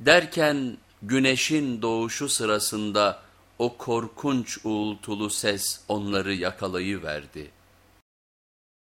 Derken güneşin doğuşu sırasında o korkunç uğultulu ses onları yakalayıverdi.